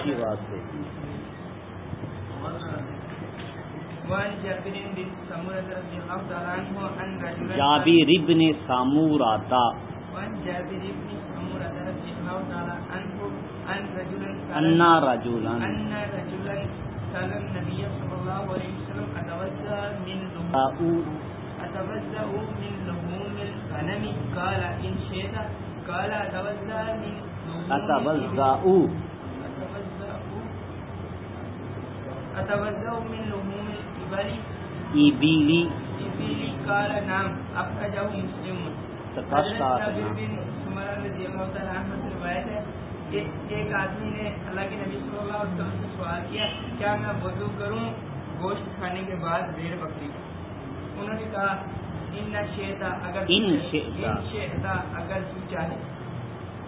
اسی بات وعن جابر ابن سامور آتا۔ وعن جابر بن سمرة رضي الله تعالى عنه أن رجلا النبي صلى الله عليه وسلم أتوزع من لحوم او أتوزع من لحوم الغنم قال إن شئت قال أتوزع من لحوم اتوزعو أتوزع من لحوم الإبل ایبیلی إبل قال نعم أخرجه مسلم. تقصى حضرت جابر بن عمر رضی اللہ تعالیٰ عنہ سے روایت ہے کہ ایک آدمی نے اللہ کے نبی صلی اللہ علیہ وسلم سے سوال کیا کیا میں وضو کروں گوشت کھانے کے بعد بھیڑ بکری انہوں نے کہا ان شیتا اگر ان شئتا. اگر تو چاہے۔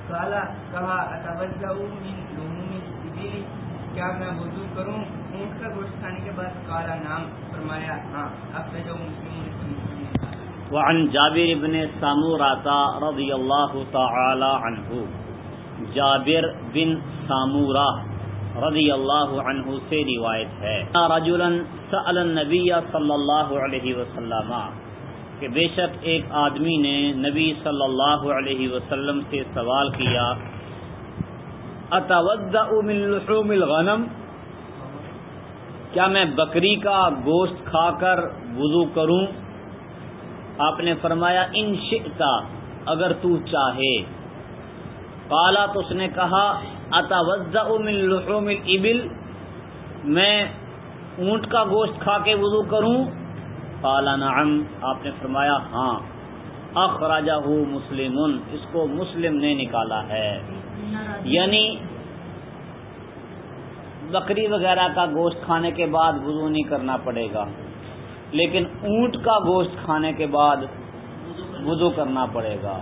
کالا کہا اتوجہ من لحوم الابل کیا میں وضو کروں اونٹ کا گوشت کھانے کے بعد کالا نام فرمایا ہاں اب جو مسلم وعن جابر ابن سامور رضی اللہ تعالی عنہ، جابر بن سامورہ رضی اللہ عنہ سے روایت ہے۔ رجلا سأل النبی صلی اللہ علیہ وسلم کہ بے شک ایک آدمی نے نبی صلی اللہ علیہ وسلم سے سوال کیا اتوضع من لحوم الغنم؟ کیا میں بکری کا گوشت کھا کر وضو کروں؟ آپ نے فرمایا، ان شئتا، اگر تو چاہے۔ قالا، تو اس نے کہا، اتوزع من لحوم الابل، میں اونٹ کا گوشت کھا کے وضو کروں؟ قالا، نعم۔ آپ نے فرمایا ہاں۔ اخراجہ مسلم اس کو مسلم نے نکالا ہے۔ یعنی بکری وغیرہ کا گوشت کھانے کے بعد وضو نہیں کرنا پڑے گا۔ لیکن اونٹ کا گوشت کھانے کے بعد وضو کرنا پڑے گا۔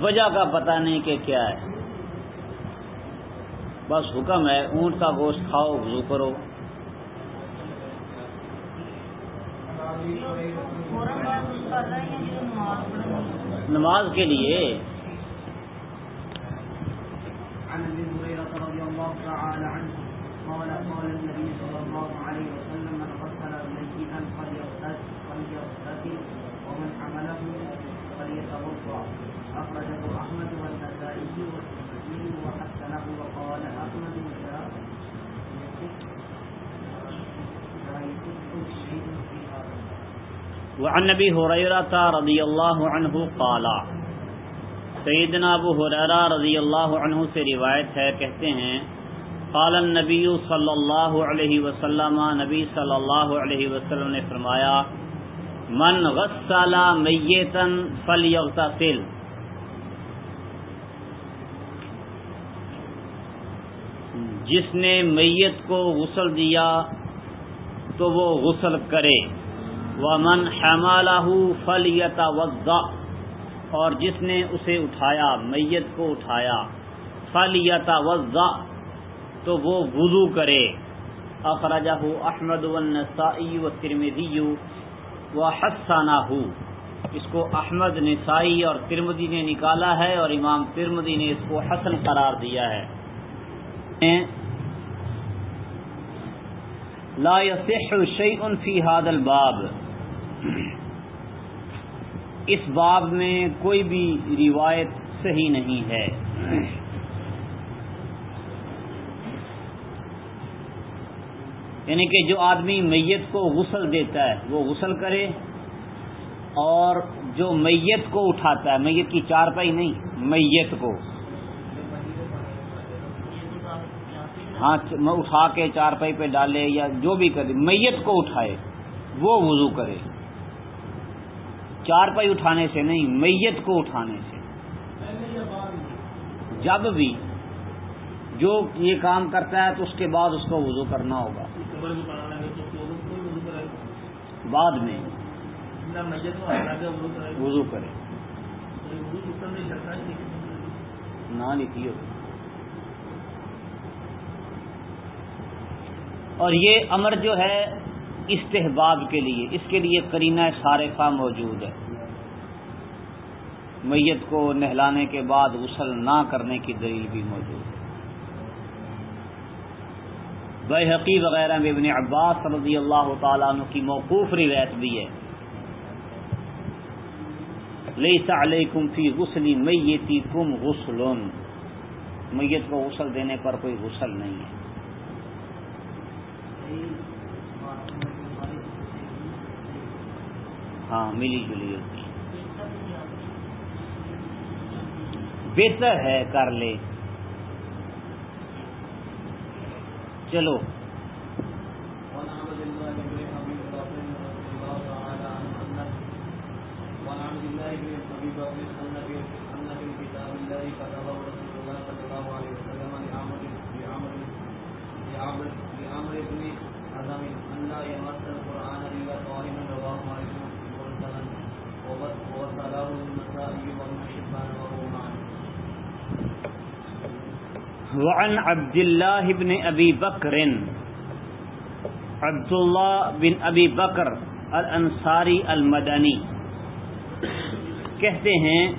وجہ کا پتہ نہیں کہ کیا ہے۔ بس حکم ہے، اونٹ کا گوشت کھاؤ، وضو کرو۔ نماز کے لیے ومن اخرجه احمد والنسائي والترمذي وحسنه وعن نبی حریرہ رضی اللہ عنہ قالا سیدنا ابو حریرہ رضی اللہ عنہ سے روایت ہے، کہتے ہیں، قال النبی صلی اللہ علیہ وسلم، نبی صلی اللہ علیہ وسلم نے فرمایا، من غسل میتا فلیغتسل۔ جس نے میت کو غسل دیا تو وہ غسل کرے۔ ومن حمالہ فلیتوضا اور جس نے اسے اٹھایا، میت کو اٹھایا فلیتوضا تو وہ وضو کرے۔ اخرجہ احمد والنسائی والترمذی وحسنہ۔ اس کو احمد، نسائی اور ترمذی نے نکالا ہے اور امام ترمذی نے اس کو حسن قرار دیا ہے۔ لا يصح شيء في هذا الباب. اس باب میں کوئی بھی روایت صحیح نہیں ہے۔ یعنی کہ جو آدمی میت کو غسل دیتا ہے، وہ غسل کرے اور جو میت کو اٹھاتا ہے، میت کی چار پائی نہیں، میت کو۔ ہاں اٹھا کے چار پائی پہ ڈالے یا جو بھی کرے، میت کو اٹھائے، وہ وضو کرے۔ چار پائی اٹھانے سے نہیں، میت کو اٹھانے سے۔ جب بھی جو یہ کام کرتا ہے تو اس کے بعد اس کو وضو کرنا ہوگا۔ بعد میں وضو کرے۔ نہ لکھی ہو اور یہ امر جو ہے استحباب کے لیے، اس کے لیے کرینہ صارفہ موجود ہے۔ میت کو نہلانے کے بعد غسل نہ کرنے کی دلیل بھی موجود ہے۔ بحقی وغیرہ میں ابن عباس رضی اللہ تعالیٰ عنہ کی موقوف روایت بھی ہے۔ لیس علیکم فی غسلی میتی کم غسل میت کو غسل دینے پر کوئی غسل نہیں ہے۔ ہاں ملی جلی ہوتی بہتر ہے کر لے۔ چلو۔ وعن عبد الله بن ابي بكر عبد الله بن ابی بکر الانصاری المدنی۔ کہتے ہیں،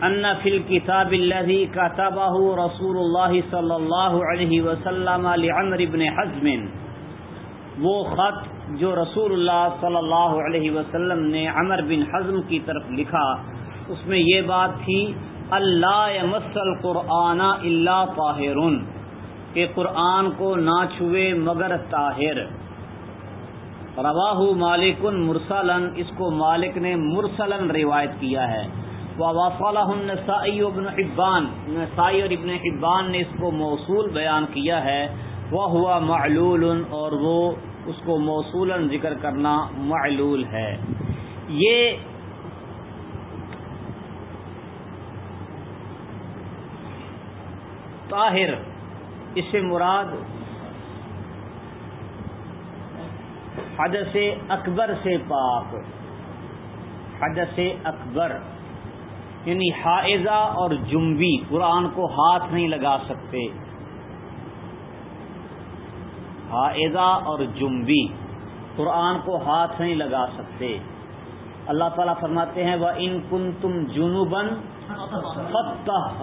ان فی الكتاب الذي كتبه رسول الله صلی اللہ علیہ وسلم لعمر بن حزم۔ وہ خط جو رسول اللہ صلی اللہ علیہ وسلم نے عمر بن حزم کی طرف لکھا، اس میں یہ بات تھی اللہ مسل قرآن اللہ طاہر کہ قرآن کو نہ چھوئے مگر طاہر۔ رواہ مالک مرسلن، اس کو مالک نے مرسلن روایت کیا ہے۔ النسائی ابن حبان، نسائی اور ابن حبان نے اس کو موصول بیان کیا ہے۔ وہ ہوا معلول اور وہ اس کو موصولا ذکر کرنا معلول ہے۔ یہ طاہر، اس سے مراد حدث اکبر سے پاک، حدث اکبر یعنی حائزہ اور جمبی قرآن کو ہاتھ نہیں لگا سکتے۔ حائزہ اور جمبی قرآن کو ہاتھ نہیں لگا سکتے۔ اللہ تعالیٰ فرماتے ہیں وہ ان کن تم جنوبن فتح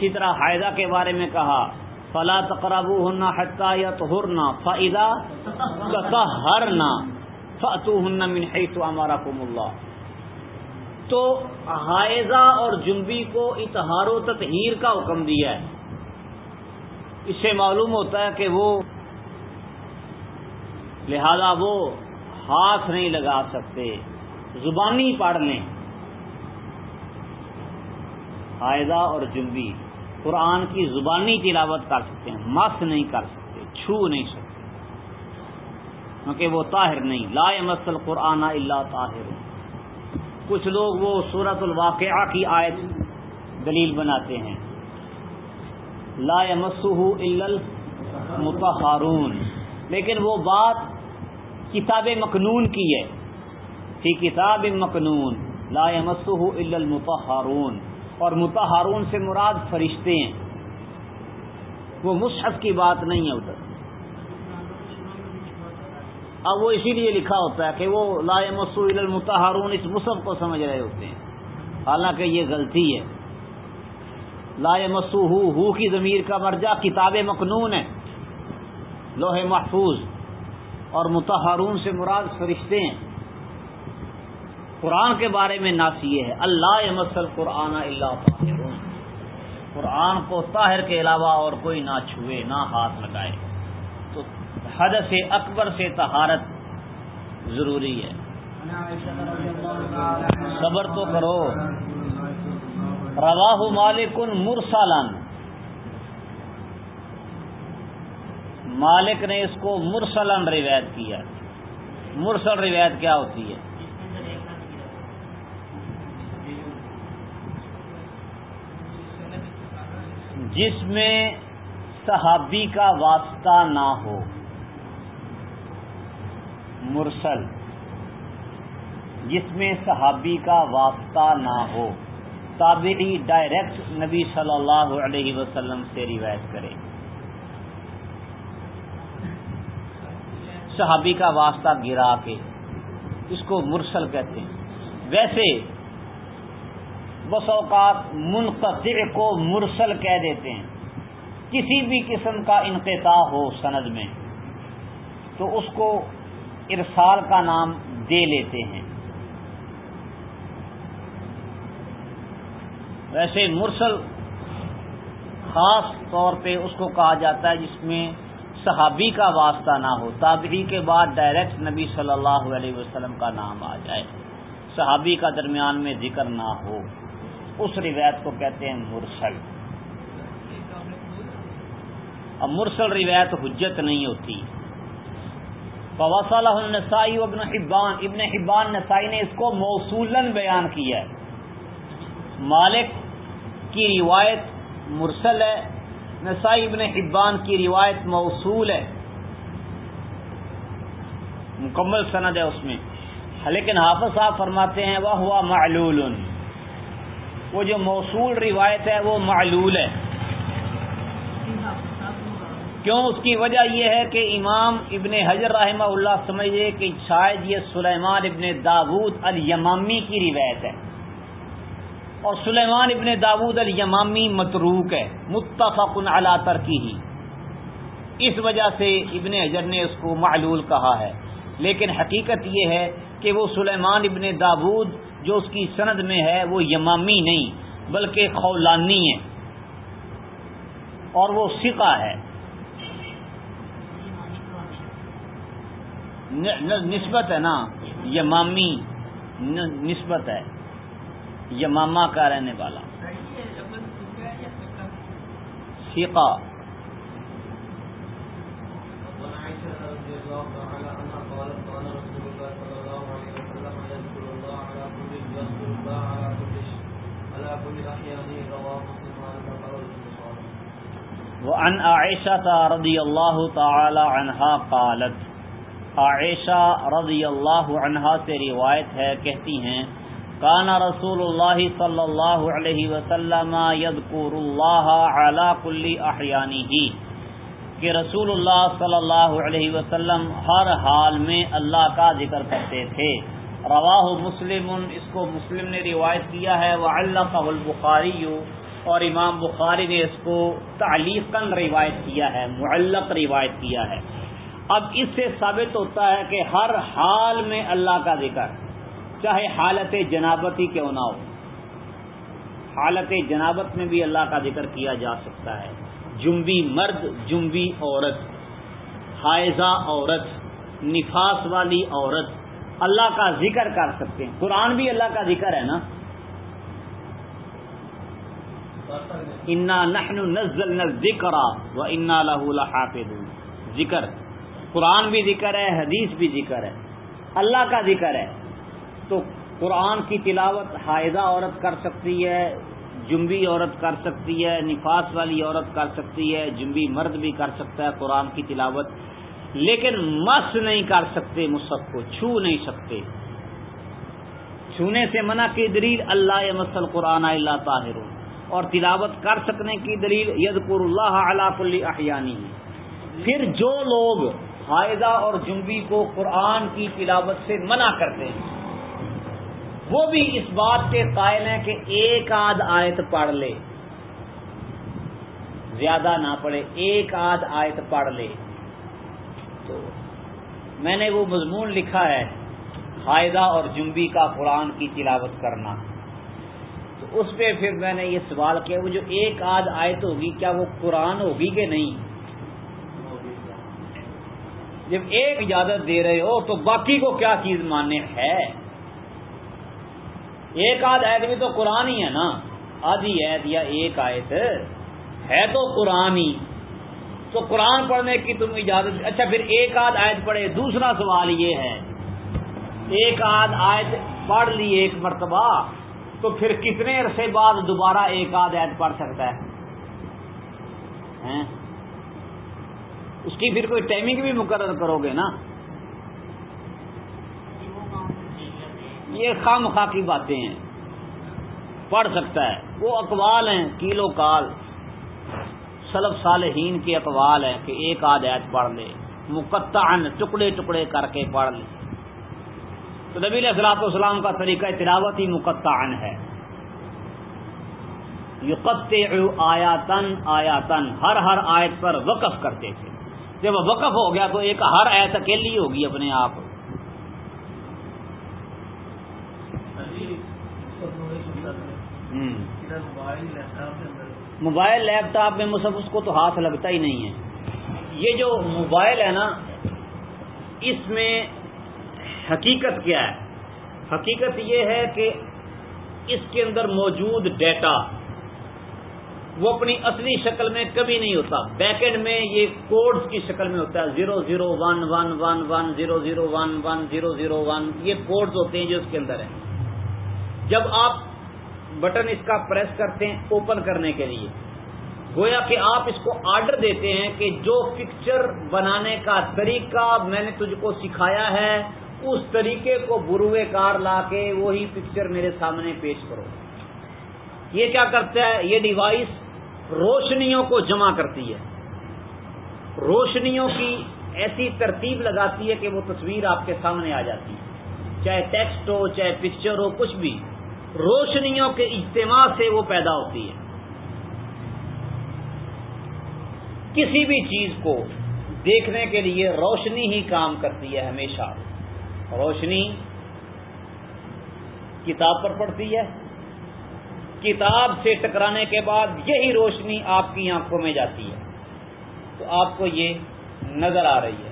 اسی طرح حائدہ کے بارے میں کہا، فلا تقرب ہننا حتہ یا تو ہرنا فائدہ ہرنا فتو ہن من تو ہمارا اللہ تو حائضہ اور جنبی کو اتہار و تطہیر کا حکم دیا ہے۔ اس سے معلوم ہوتا ہے کہ وہ، لہذا وہ ہاتھ نہیں لگا سکتے، زبانی پڑھ لیں۔ حائضہ اور جنبی۔ قرآن کی زبانی تلاوت کر سکتے ہیں، مس نہیں کر سکتے، چھو نہیں سکتے۔ کیونکہ وہ طاہر نہیں۔ لا مسل قرآن اللہ طاہر۔ کچھ لوگ وہ صورت الواقعہ کی آیت دلیل بناتے ہیں۔ لا مسح متحارون لیکن وہ بات کتاب مقنون کی ہے۔ فی کتاب مقنون لا مسح المتحارون اور متحرون سے مراد فرشتے ہیں۔ وہ مصحف کی بات نہیں ہے ادھر۔ اب وہ اسی لیے لکھا ہوتا ہے کہ وہ لا مسو المتحرون اس مصحف کو سمجھ رہے ہوتے ہیں۔ حالانکہ یہ غلطی ہے۔ لا مسو ہو کی ضمیر کا مرجع کتاب مقنون ہے لوہ محفوظ۔ اور متحرون سے مراد فرشتے ہیں۔ قرآن کے بارے میں ناسی ہے، اللہ مسل قرآن اللہ قرآن کو طاہر کے علاوہ اور کوئی نہ چھوئے، نہ ہاتھ لگائے۔ تو حد سے اکبر سے تہارت ضروری ہے۔ صبر تو کرو۔ رواہ مالکن مرسالن مالک نے اس کو مرسلن روایت کیا۔ مرسل روایت کیا ہوتی ہے؟ جس میں صحابی کا واسطہ نہ ہو۔ مرسل، جس میں صحابی کا واسطہ نہ ہو۔ تابعی ڈائریکٹ نبی صلی اللہ علیہ وسلم سے روایت کرے صحابی کا واسطہ گرا کے اس کو مرسل کہتے ہیں۔ ویسے بس اوقات منقطع کو مرسل کہہ دیتے ہیں۔ کسی بھی قسم کا انقطاع ہو سند میں، تو اس کو ارسال کا نام دے لیتے ہیں۔ ویسے مرسل خاص طور پہ اس کو کہا جاتا ہے جس میں صحابی کا واسطہ نہ ہو، تابعی کے بعد ڈائریکٹ نبی صلی اللہ علیہ وسلم کا نام آ جائے۔ صحابی کا درمیان میں ذکر نہ ہو۔ اس روایت کو کہتے ہیں مرسل۔ اب مرسل روایت حجت نہیں ہوتی۔ النسائی ابن حبان ابن حبان نسائی نے اس کو موصولن بیان کیا ہے۔ مالک کی روایت مرسل ہے، نسائی ابن حبان کی روایت موصول ہے۔ مکمل سند ہے اس میں۔ لیکن حافظ صاحب فرماتے ہیں وہ ہوا معلول۔ وہ جو موصول روایت ہے وہ معلول ہے۔ کیوں؟ اس کی وجہ یہ ہے کہ امام ابن حجر رحمہ اللہ سمجھے کہ شاید یہ سلیمان ابن داود الیمامی کی روایت ہے۔ اور سلیمان ابن داود الیمامی متروک ہے۔ متفق علی ترکی ہی اس وجہ سے ابن حجر نے اس کو معلول کہا ہے۔ لیکن حقیقت یہ ہے کہ وہ سلیمان ابن داود جو اس کی سند میں ہے وہ یمامی نہیں، بلکہ خولانی ہے۔ اور وہ سکا ہے۔ نسبت ہے نا، یمامی نسبت ہے۔ یماما کا رہنے والا۔ سیقا وعن عائشة رضي الله تعالى عنها قالت عائشہ رضی اللہ عنہا سے روایت ہے، کہتی ہیں کانا رسول اللہ صلی اللہ علیہ وسلم یذکر اللہ علی کل احیانی ہی کہ رسول اللہ صلی اللہ علیہ وسلم ہر حال میں اللہ کا ذکر کرتے تھے۔ رواہ مسلم، اس کو مسلم نے روایت کیا ہے وہ اللہ البخاری اور امام بخاری نے اس کو تعلیقاً روایت کیا ہے، معلق روایت کیا ہے۔ اب اس سے ثابت ہوتا ہے کہ ہر حال میں اللہ کا ذکر، چاہے حالت جنابت ہی کیوں نہ ہو، حالت جنابت میں بھی اللہ کا ذکر کیا جا سکتا ہے۔ جنبی مرد، جنبی عورت حائضہ عورت، نفاس والی عورت اللہ کا ذکر کر سکتے ہیں۔ قرآن بھی اللہ کا ذکر ہے نا۔ انا نحن نزلنا الذکر و انا له لحافظون۔ ذکر۔ قرآن بھی ذکر ہے، حدیث بھی ذکر ہے۔ اللہ کا ذکر ہے۔ تو قرآن کی تلاوت حائضہ عورت کر سکتی ہے، جنبی عورت کر سکتی ہے، نفاس والی عورت کر سکتی ہے، جنبی مرد بھی کر سکتا ہے قرآن کی تلاوت۔ لیکن مس نہیں کر سکتے مصحف کو چھو نہیں سکتے۔ چھونے سے منع کی دلیل اللہ مسل قرآن اللہ طاہر۔ اور تلاوت کر سکنے کی دلیل یدقر اللہ علاق احیانی۔ پھر جو لوگ حائدہ اور جنبی کو قرآن کی تلاوت سے منع کرتے ہیں، وہ بھی اس بات کے قائل ہیں کہ ایک آدھ آیت پڑھ لے۔ زیادہ نہ پڑھے، ایک آدھ آیت پڑھ لے۔ تو میں نے وہ مضمون لکھا ہے حائدہ اور جنبی کا قرآن کی تلاوت کرنا۔ تو اس پہ پھر میں نے یہ سوال کیا، وہ جو ایک آدھ آیت ہوگی، کیا وہ قرآن ہوگی کہ نہیں؟ جب ایک اجازت دے رہے ہو تو باقی کو کیا چیز ماننے ہے؟ ایک آدھ آیت بھی تو قرآن ہی ہے نا۔ آدھی آیت یا ایک آیت ہے تو قرآن ہی۔ تو قرآن پڑھنے کی تم اجازت اچھا پھر ایک آدھ آیت پڑھے۔ دوسرا سوال یہ ہے۔ ایک آدھ آیت پڑھ لی ایک مرتبہ، تو پھر کتنے عرصے بعد دوبارہ ایک آدھ آیت پڑھ سکتا ہے؟ اس کی پھر کوئی ٹائمنگ بھی مقرر کرو گے نا؟ یہ خام خواہ کی باتیں ہیں۔ پڑھ سکتا ہے۔ وہ اقوال ہیں کیلو کال۔ سلب صالحین کے اقوال ہیں کہ ایک آدھ ایت پڑھ لے مقطع ٹکڑے ٹکڑے کر کے پڑھ لے۔ تو نبی علیہ السلاط والسلام کا طریقہ تلاوت ہی مقطع ہے۔ یقت آیاتن آیاتن ہر ہر آیت پر وقف کرتے تھے۔ جب وقف ہو گیا تو ایک ہر ایت اکیلی ہوگی اپنے آپ۔ موبائل لیپ ٹاپ میں مصحف، اس کو تو ہاتھ لگتا ہی نہیں ہے۔ یہ جو موبائل ہے نا، اس میں حقیقت کیا ہے؟ حقیقت یہ ہے کہ اس کے اندر موجود ڈیٹا وہ اپنی اصلی شکل میں کبھی نہیں ہوتا۔ بیک اینڈ میں یہ کوڈز کی شکل میں ہوتا ہے۔ Zero zero one one one one zero zero one one zero zero one, یہ کوڈز ہوتے ہیں جو اس کے اندر ہیں۔ جب آپ بٹن اس کا پریس کرتے ہیں اوپن کرنے کے لیے۔ گویا کہ آپ اس کو آرڈر دیتے ہیں کہ جو پکچر بنانے کا طریقہ میں نے تجھ کو سکھایا ہے، اس طریقے کو بروے کار لا کے وہی پکچر میرے سامنے پیش کرو۔ یہ کیا کرتا ہے؟ یہ ڈیوائس روشنیوں کو جمع کرتی ہے۔ روشنیوں کی ایسی ترتیب لگاتی ہے کہ وہ تصویر آپ کے سامنے آ جاتی ہے۔ چاہے ٹیکسٹ ہو، چاہے پکچر ہو، کچھ بھی۔ روشنیوں کے اجتماع سے وہ پیدا ہوتی ہے۔ کسی بھی چیز کو دیکھنے کے لیے روشنی ہی کام کرتی ہے ہمیشہ۔ روشنی کتاب پر پڑتی ہے۔ کتاب سے ٹکرانے کے بعد یہی روشنی آپ کی آنکھوں میں جاتی ہے۔ تو آپ کو یہ نظر آ رہی ہے۔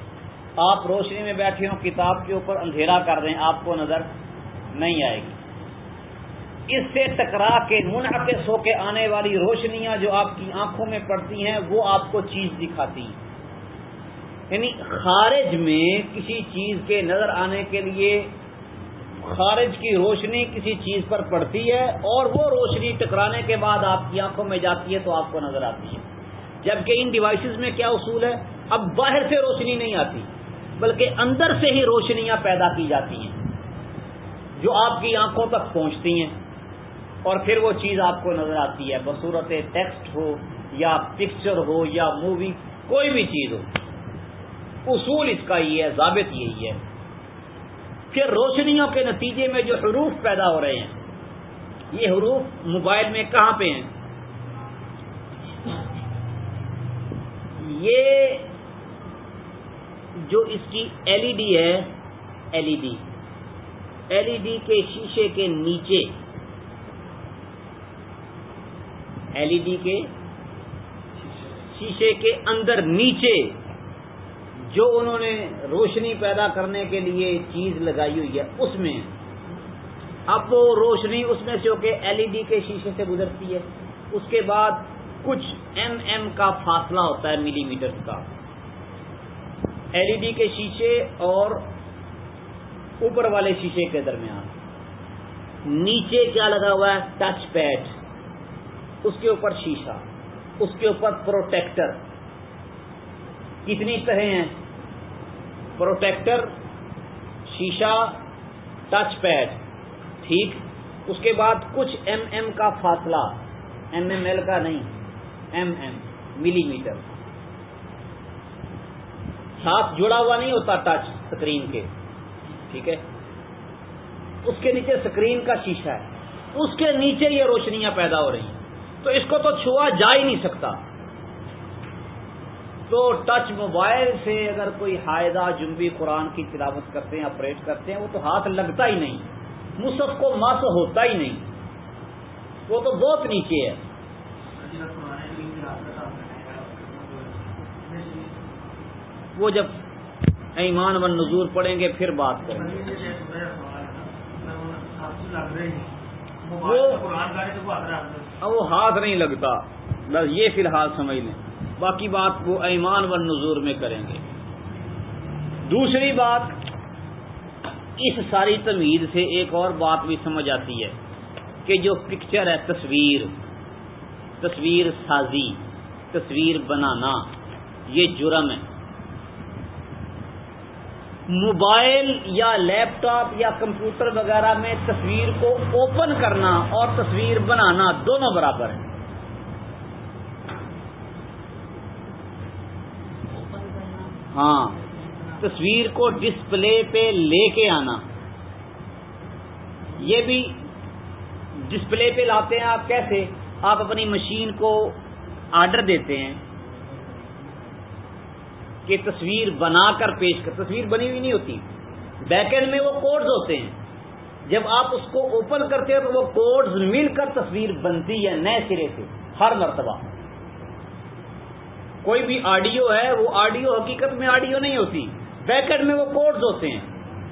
آپ روشنی میں بیٹھے ہوں، کتاب کے اوپر اندھیرا کر دیں، آپ کو نظر نہیں آئے گی۔ اس سے ٹکرا کے منعقص ہو کے آنے والی روشنیاں جو آپ کی آنکھوں میں پڑتی ہیں، وہ آپ کو چیز دکھاتی ہیں۔ یعنی خارج میں کسی چیز کے نظر آنے کے لیے خارج کی روشنی کسی چیز پر پڑتی ہے اور وہ روشنی ٹکرانے کے بعد آپ کی آنکھوں میں جاتی ہے تو آپ کو نظر آتی ہے۔ جبکہ ان ڈیوائسز میں کیا اصول ہے؟ اب باہر سے روشنی نہیں آتی، بلکہ اندر سے ہی روشنیاں پیدا کی جاتی ہیں، جو آپ کی آنکھوں تک پہنچتی ہیں۔ اور پھر وہ چیز آپ کو نظر آتی ہے، بصورت ٹیکسٹ ہو یا پکچر ہو یا مووی، کوئی بھی چیز ہو۔ اصول اس کا یہ ہے، ضابط یہی ہے۔ پھر روشنیوں کے نتیجے میں جو حروف پیدا ہو رہے ہیں، یہ حروف موبائل میں کہاں پہ ہیں؟ یہ جو اس کی ایل ای ڈی ہے L E D L E D کے شیشے کے نیچے۔ ایل ای ڈی کے شیشے کے اندر نیچے جو انہوں نے روشنی پیدا کرنے کے لیے چیز لگائی ہوئی ہے، اس میں۔ اب وہ روشنی اس میں سے ہو کے ایل ای ڈی کے شیشے سے گزرتی ہے۔ اس کے بعد کچھ ایم ایم کا فاصلہ ہوتا ہے ملی میٹر کا۔ ایل ای ڈی کے شیشے اور اوپر والے شیشے کے درمیان۔ نیچے کیا لگا ہوا ہے؟ ٹچ پیڈ اس کے اوپر شیشہ، اس کے اوپر پروٹیکٹر۔ کتنی طرح ہیں؟ پروٹیکٹر، شیشہ، ٹچ پیڈ، ٹھیک؟ اس کے بعد کچھ ایم ایم کا فاصلہ، ایم ایم ایل کا نہیں، ایم ایم، ملی میٹر۔ ساتھ جڑا ہوا نہیں ہوتا ٹچ اسکرین کے، ٹھیک ہے؟ اس کے نیچے اسکرین کا شیشہ ہے۔ اس کے نیچے یہ روشنیاں پیدا ہو رہی ہیں۔ تو اس کو تو چھوا جا ہی نہیں سکتا۔ تو ٹچ موبائل سے اگر کوئی حائدہ جنبی قرآن کی تلاوت کرتے ہیں آپریٹ کرتے ہیں، وہ تو ہاتھ لگتا ہی نہیں۔ مصحف کو مس ہوتا ہی نہیں۔ وہ تو بہت نیچے ہے۔ وہ جب ایمان و نظور پڑیں گے، پھر بات کریں گے۔ وہ ہاتھ نہیں لگتا۔ بس یہ فی الحال سمجھ لیں۔ باقی بات وہ ایمان و نظور میں کریں گے۔ دوسری بات، اس ساری تمید سے ایک اور بات بھی سمجھ آتی ہے کہ جو پکچر ہے، تصویر۔ تصویر سازی، تصویر بنانا، یہ جرم ہے۔ موبائل یا لیپ ٹاپ یا کمپیوٹر وغیرہ میں تصویر کو اوپن کرنا اور تصویر بنانا دونوں برابر ہیں۔ ہاں تصویر کو ڈسپلے پہ لے کے آنا۔ یہ بھی ڈسپلے پہ لاتے ہیں آپ کیسے؟ آپ اپنی مشین کو آرڈر دیتے ہیں۔ کہ تصویر بنا کر پیش کر تصویر بنی ہوئی نہیں ہوتی۔ بیک اینڈ میں وہ کوڈز ہوتے ہیں۔ جب آپ اس کو اوپن کرتے ہیں تو وہ کوڈز مل کر تصویر بنتی ہے نئے سرے سے، ہر مرتبہ۔ کوئی بھی آڈیو ہے، وہ آڈیو حقیقت میں آڈیو نہیں ہوتی۔ بیک اینڈ میں وہ کوڈز ہوتے ہیں۔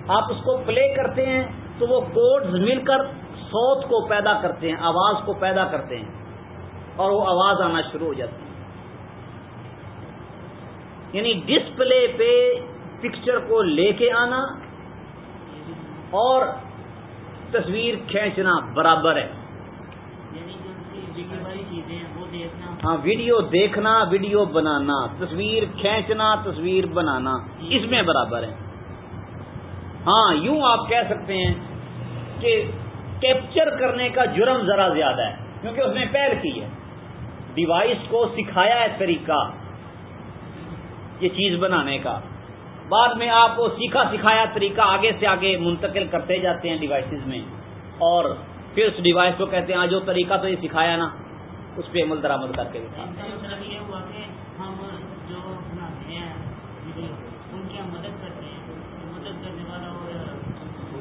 آپ اس کو پلے کرتے ہیں تو وہ کوڈز مل کر سوت کو پیدا کرتے ہیں، آواز کو پیدا کرتے ہیں اور وہ آواز آنا شروع ہو جاتی ہے۔ یعنی ڈسپلے پہ پکچر کو لے کے آنا اور تصویر کھینچنا برابر ہے۔ ہاں ویڈیو دیکھنا ویڈیو بنانا تصویر کھینچنا تصویر بنانا اس میں برابر ہے۔ ہاں یوں آپ کہہ سکتے ہیں کہ کیپچر کرنے کا جرم ذرا زیادہ ہے کیونکہ اس نے پہل کی ہے۔ ڈیوائس کو سکھایا ہے طریقہ۔ یہ چیز بنانے کا۔ بعد میں آپ کو سیکھا سکھایا طریقہ آگے سے آگے منتقل کرتے جاتے ہیں ڈیوائسز میں۔ اور پھر اس ڈیوائس کو کہتے ہیں جو طریقہ تو یہ سکھایا نا۔ اس پہ عمل درآمد کر کے دکھا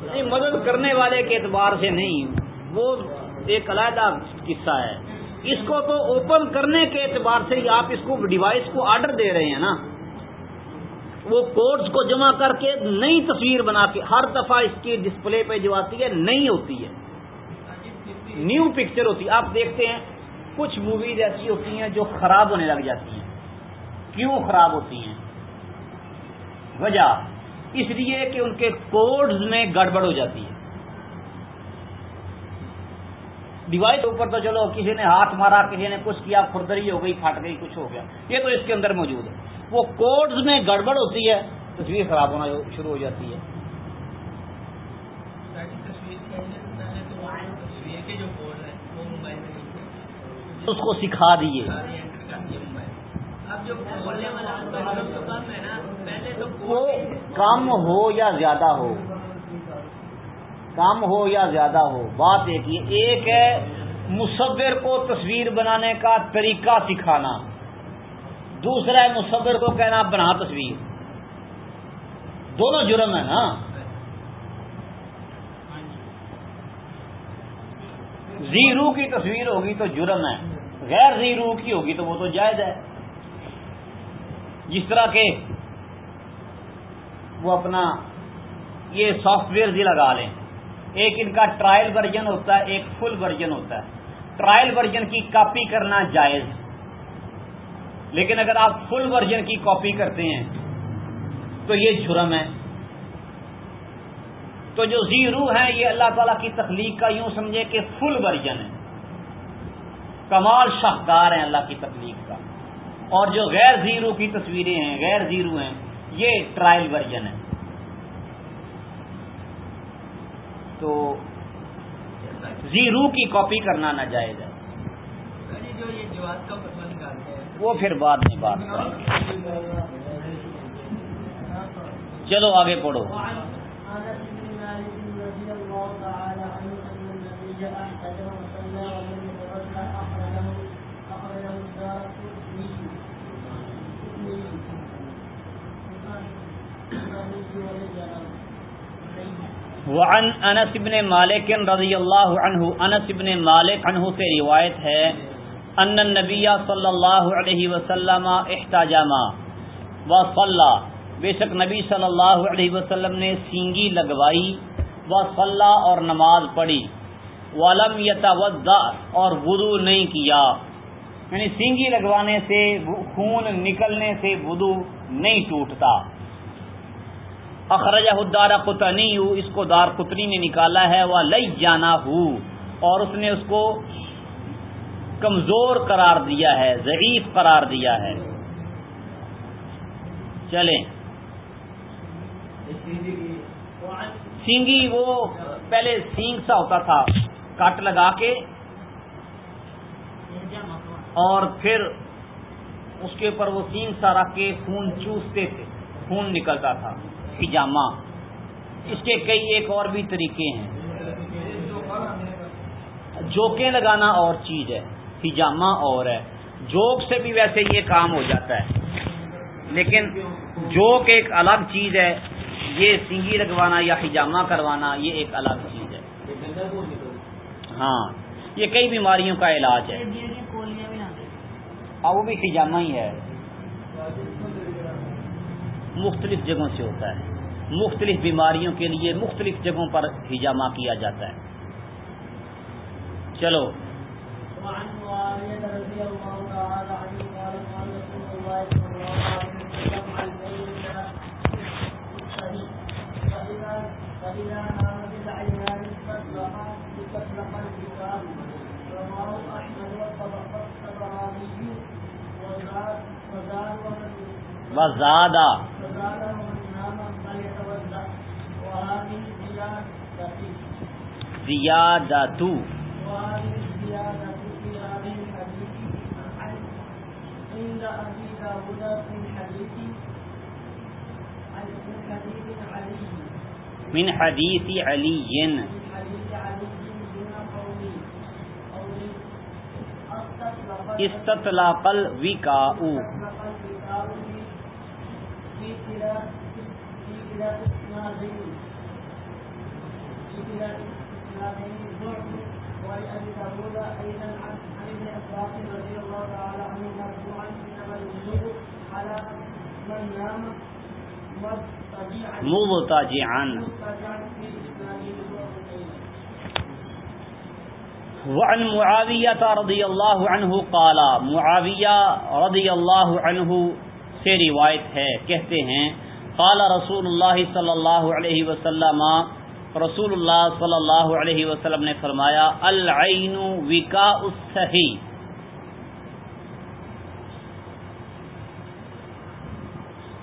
نہیں مدد کرنے والے کے اعتبار سے نہیں وہ ایک علیحدہ قصہ ہے۔ اس کو تو اوپن کرنے کے اعتبار سے ہی آپ اس کو ڈیوائس کو آرڈر دے رہے ہیں نا۔ وہ کوڈز کو جمع کر کے نئی تصویر بنا کے ہر دفعہ اس کی ڈسپلے پہ جو آتی ہے، نئی ہوتی ہے۔ نیو پکچر ہوتی ہے۔ آپ دیکھتے ہیں، کچھ موویز ایسی ہوتی ہیں جو خراب ہونے لگ جاتی ہیں۔ کیوں خراب ہوتی ہیں؟ وجہ اس لیے کہ ان کے کوڈز میں گڑبڑ ہو جاتی ہے۔ ڈیوائس اوپر تو چلو، کسی نے ہاتھ مارا، کسی نے کچھ کیا خردری ہو گئی، پھٹ گئی، کچھ ہو گیا۔ یہ تو اس کے اندر موجود ہے۔ وہ کوڈز میں گڑبڑ ہوتی ہے تصویر خراب ہونا شروع ہو جاتی ہے۔ اس کو سکھا دیے وہ کم ہو یا زیادہ ہو؟ کم ہو یا زیادہ ہو؟ بات ایک ہی ایک ہے مصور کو تصویر بنانے کا طریقہ سکھانا۔ دوسرا ہے مصور کو کہنا بنا تصویر۔ دونوں جرم ہے نا۔ زیرو کی تصویر ہوگی تو جرم ہے۔ غیر زیرو کی ہوگی تو وہ تو جائز ہے۔ جس طرح کے وہ اپنا یہ سافٹ ویئر لگا لیں۔ ایک ان کا ٹرائل ورژن ہوتا ہے، ایک فل ورژن ہوتا ہے۔ ٹرائل ورژن کی کاپی کرنا جائز۔ لیکن اگر آپ فل ورژن کی کاپی کرتے ہیں، تو یہ جرم ہے۔ تو جو زیرو ہے، یہ اللہ تعالیٰ کی تخلیق کا یوں سمجھے کہ فل ورژن ہے۔ کمال شاہکار ہیں اللہ کی تخلیق کا۔ اور جو غیر زیرو کی تصویریں ہیں، غیر زیرو ہیں، یہ ٹرائل ورژن ہے۔ تو زیرو کی کاپی کرنا ناجائز ہے۔ وہ پھر بعد میں بات کریں۔ گے چلو آگے پڑھو۔ وعن انس بن مالک رضی اللہ عنہ، انس بن مالک عنہ سے روایت ہے ان النبی صلی اللہ علیہ وسلم احتجاما و صلی بے شک نبی صلی اللہ علیہ وسلم نے سینگی لگوائی و صلی اور نماز پڑھی۔ ولم یتوضا اور وضو نہیں کیا۔ یعنی سینگی لگوانے سے، خون نکلنے سے وضو نہیں ٹوٹتا۔ اخرجہ دار قطنی، اس کو دار قطنی نے نکالا ہے وہ لئی جانا ہو اور اس نے اس کو کمزور قرار دیا ہے، ضعیف قرار دیا ہے۔ چلیں۔ سینگی وہ پہلے سینگ سا ہوتا تھا، کٹ لگا کے اور پھر اس کے اوپر وہ سینگ سا رکھ کے خون چوستے تھے، خون نکلتا تھا، ہجامہ۔ اس کے کئی ایک اور بھی طریقے ہیں۔ جوکیں لگانا اور چیز ہے۔ ہجامہ اور ہے۔ جوک سے بھی ویسے یہ کام ہو جاتا ہے۔ لیکن جوک ایک الگ چیز ہے۔ یہ سنگی لگوانا یا ہجامہ کروانا یہ ایک الگ چیز ہے۔ ہاں یہ کئی بیماریوں کا علاج ہے۔ وہ بھی ہجامہ ہی ہے۔ مختلف جگہوں سے ہوتا ہے۔ مختلف بیماریوں کے لیے مختلف جگہوں پر ہجامہ کیا جاتا ہے۔ چلو۔ وزادہ. زیادہ من حدیث علی استطلاق الوکاء مبتجعا وعن معاویہ رضی اللہ عنہ قال، معاویہ رضی اللہ عنہ سے روایت ہے، کہتے ہیں، قال رسول اللہ صلی اللہ علیہ وسلم، رسول اللہ صلی اللہ علیہ وسلم نے فرمایا، العین وکا الصحیح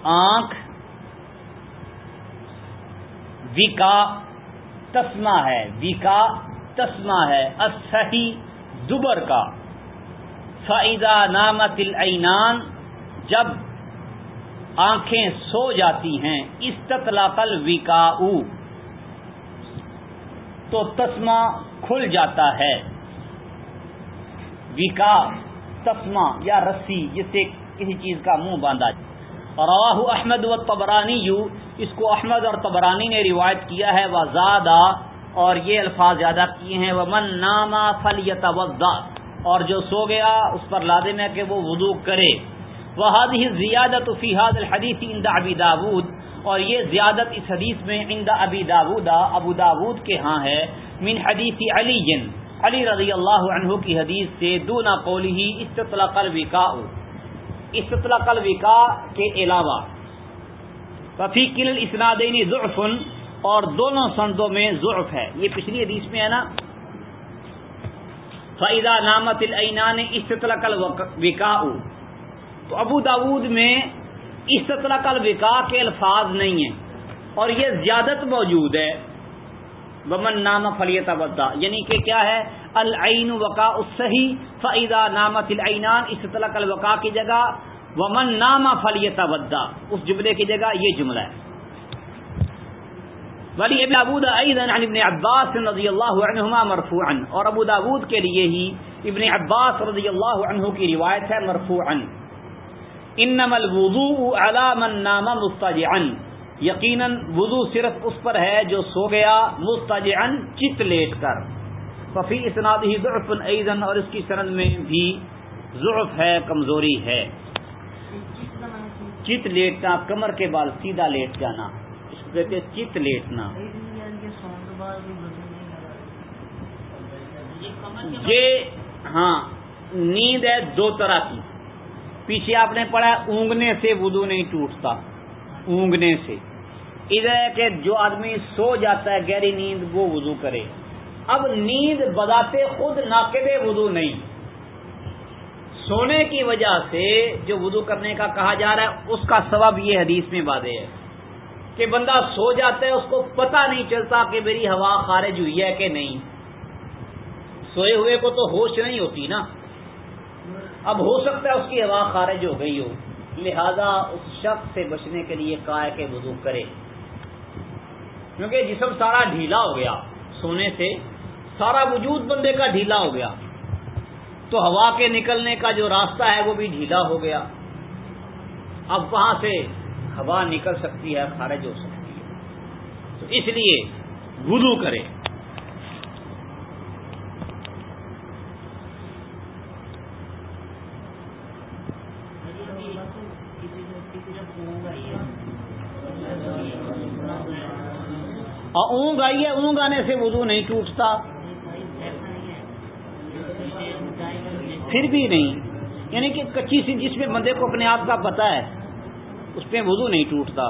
آنکھ وکا تسما ہے، وکا تسما ہے اصحی دبر کا۔ فائدہ نامت العینان جب آنکھیں سو جاتی ہیں استطلا کل وکا تو تسما کھل جاتا ہے۔ وکا تسما یا رسی، جس سے کسی چیز کا منہ باندھا جائے۔ رواہ احمد و تبرانی یو، اس کو احمد اور تبرانی نے روایت کیا ہے وہ زیادہ اور یہ الفاظ زیادہ کیے ہیں وہ من ناما فل اور جو سو گیا، اس پر لازم ہے کہ وہ وضو کرے۔ وہ حد ہی زیادت فیحاد الحدیث اند ابی داود، اور یہ زیادت اس حدیث میں اند ابی داودا ابو داود کے ہاں ہے، من حدیث علی علی رضی اللہ عنہ کی حدیث سے دونا قولی ہی استطلاق الوکا استطلاق الوکا کے علاوہ۔ ففی کل اسنادین ضعف اور دونوں سندوں میں ضعف ہے۔ یہ پچھلی حدیث میں ہے نا۔ فائدہ نامت العینان استطلاق الوکا تو ابو داود میں استطلاق الوکا کے الفاظ نہیں ہیں۔ اور یہ زیادت موجود ہے۔ بمن نام فلیت ودا یعنی کہ کیا ہے؟ العین وقا الصحی فعدہ نامت العینان استطلاق الوقا کی جگہ، ومن نام فلیت ودا اس جملے کی جگہ یہ جملہ ہے۔ ولی ابن ابود عن ابن عباس رضی اللہ عنہما مرفوعا، اور ابو داود کے لیے ہی ابن عباس رضی اللہ عنہ کی روایت ہے مرفوعا۔ انما الوضوء على من نام مستجعا یقیناً وضو صرف اس پر ہے جو سو گیا مستجعا چت لیٹ کر۔ ففی اسناد ہی ضعف ایزن اور اس کی سند میں بھی ضعف ہے، کمزوری ہے۔ چت لیٹنا، کمر کے بال سیدھا لیٹ جانا۔ اس کو کہتے چت لیٹنا۔ یہ ہاں نیند ہے دو طرح کی۔ پیچھے آپ نے پڑھا، اونگنے سے وضو نہیں ٹوٹتا۔ اونگنے سے۔ ادھر ہے کہ جو آدمی سو جاتا ہے، گہری نیند، وہ وضو کرے۔ اب نیند بذاتے خود ناقد وضو نہیں۔ سونے کی وجہ سے جو وضو کرنے کا کہا جا رہا ہے، اس کا سبب یہ حدیث میں واضح ہے کہ بندہ سو جاتا ہے، اس کو پتہ نہیں چلتا کہ میری ہوا خارج ہوئی ہے کہ نہیں۔ سوئے ہوئے کو تو ہوش نہیں ہوتی نا۔ اب ہو سکتا ہے اس کی ہوا خارج ہو گئی ہو۔ لہذا اس شخص سے بچنے کے لیے کا کہ وضو کرے۔ کیونکہ جسم سارا ڈھیلا ہو گیا سونے سے۔ سارا وجود بندے کا ڈھیلا ہو گیا۔ تو ہوا کے نکلنے کا جو راستہ ہے وہ بھی ڈھیلا ہو گیا۔ اب وہاں سے ہوا نکل سکتی ہے، خارج ہو سکتی ہے۔ تو اس لیے وضو کرے اور اونگ آئی ہے، اونگ آنے سے وضو نہیں ٹوٹتا۔ پھر بھی نہیں۔ یعنی کہ کچی سی جس میں بندے کو اپنے آپ کا پتا ہے، اس پہ وضو نہیں ٹوٹتا۔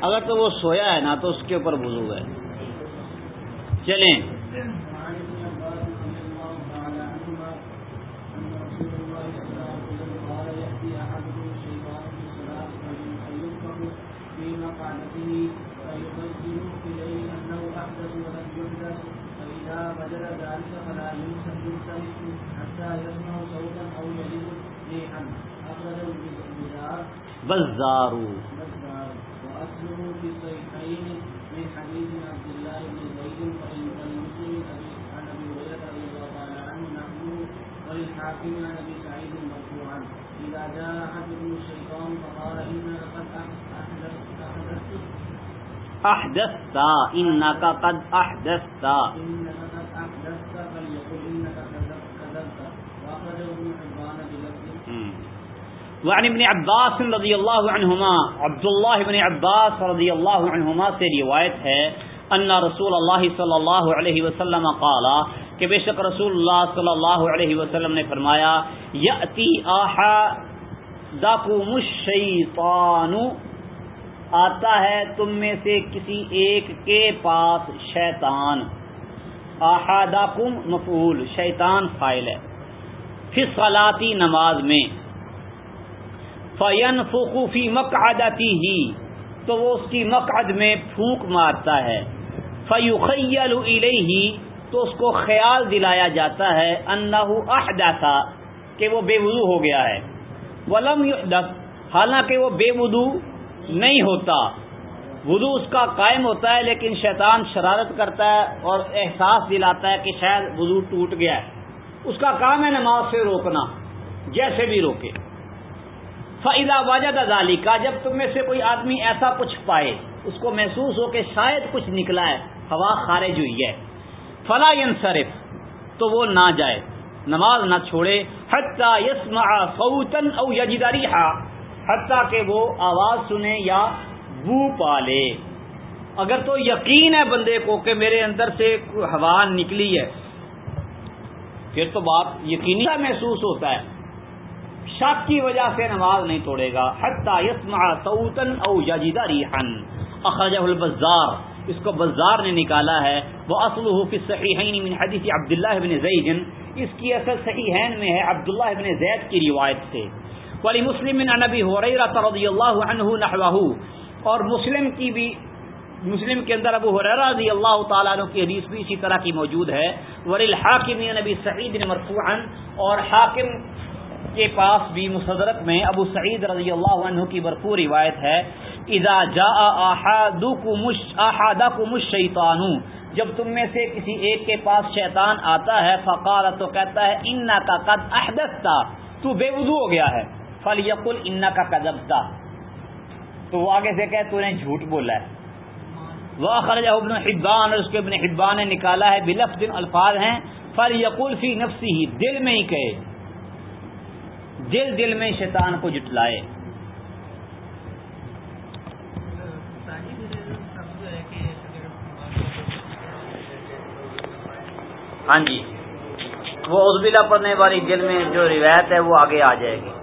اگر تو وہ سویا ہے نا، تو اس کے اوپر وضو ہے۔ چلیں۔ بزارو وللحاكم عن ابي سعيد مرفوعا اذا جاء احدكم الشيطان فقال انك قد احدثت احدثت انك قد احدثت انك قد احدثت فليقل انك كذبت واخرجه ابن حبان بلفظ وعن ابن عباس رضی اللہ عنہما عبداللہ ابن عباس رضی اللہ عنہما سے روایت ہے ان رسول اللہ صلی اللہ علیہ وسلم قالا کہ بے شک رسول اللہ صلی اللہ علیہ وسلم نے فرمایا، یأتی احدکم الشیطان. آتا ہے، تم میں سے کسی ایک کے پاس شیطان. احدکم مفعول، شیطان فائل ہے۔ فی نماز میں۔ فین فقوفی مقعدتی ہی تو وہ اس کی مقعد میں پھونک مارتا ہے۔ فیخیل الیہ تو اس کو خیال دلایا جاتا ہے۔ انہو احدثا کہ وہ بے وضو ہو گیا ہے۔ ولم یحدث حالانکہ وہ بے وضو نہیں ہوتا۔ وضو اس کا قائم ہوتا ہے، لیکن شیطان شرارت کرتا ہے اور احساس دلاتا ہے کہ شاید وضو ٹوٹ گیا ہے۔ اس کا کام ہے نماز سے روکنا، جیسے بھی روکے۔ فعضا واجد ازالی کا جب تم میں سے کوئی آدمی ایسا کچھ پائے، اس کو محسوس ہو کہ شاید کچھ نکلا ہے، ہوا خارج ہوئی ہے۔ فلا ینصرف تو وہ نہ جائے۔ نماز نہ چھوڑے۔ حتیٰ یسمع فوتن او یجداری حتیٰ کہ وہ آواز سنے یا بو پالے۔ اگر تو یقین ہے بندے کو کہ میرے اندر سے ہوا نکلی ہے، پھر تو بات یقینی محسوس ہوتا ہے۔ شک کی وجہ سے نماز نہیں توڑے گا۔ حتیٰ یسمع صوتن او یجد ریحن اخرجہ البزار۔ اس کو بزار نے نکالا ہے۔ وہ اصل فی صحیحین من حدیث عبداللہ ابن زید اس کی اصل صحیحین میں ہے عبداللہ ابن زید کی روایت سے۔ ولی مسلم من نبی حریرہ رضی اللہ عنہ نحوہ اور مسلم کی بھی مسلم کے اندر ابو حریرہ رضی اللہ تعالیٰ عنہ کی حدیث بھی اسی طرح کی موجود ہے۔ ولی الحاکم نبی سعید مرفوعا اور حاکم کے پاس بھی مصدرت میں ابو سعید رضی اللہ عنہ کی بھرپور روایت ہے۔ اذا جاء احدکم الشیطان جب تم میں سے کسی ایک کے پاس شیطان آتا ہے، فقال تو کہتا ہے انکا قد احدثتا تو بے وضو ہو گیا ہے۔ فلیقل انکا کذبتا تو وہ آگے سے کہ تو نے جھوٹ بولا ہے۔ وہ خرجہ ابن حبان اور اس کے ابن حبان نے نکالا ہے۔ بلفظ الفاظ ہیں۔ فلیقل فی نفسی ہی دل میں ہی کہے۔ دل دل میں شیطان کو جٹلائے ہاں جی۔ وہ عزبلا پڑھنے والی دل میں جو روایت ہے وہ آگے آ جائے گی۔